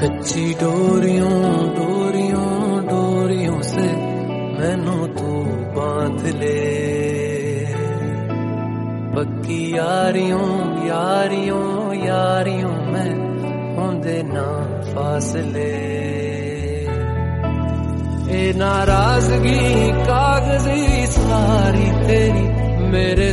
کچی ڈوریوں ڈوریوں ڈوریوں سے مینو تو باندھ لے پکی یاریوں یاریوں یاریوں میں ہوندے نا فاصلے اے ناراضگی کاغذی ساری تیری میرے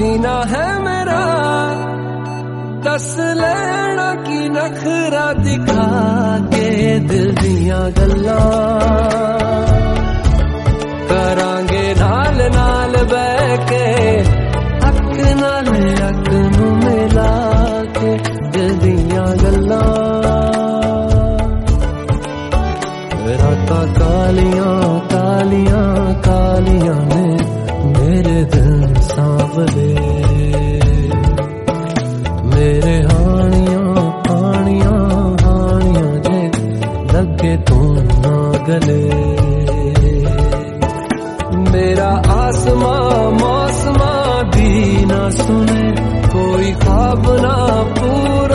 جینا ہے میرا دس لینا کی نخرا دکھا کے دل دیا گلا۔ راستوں کوئی خواب نہ پورا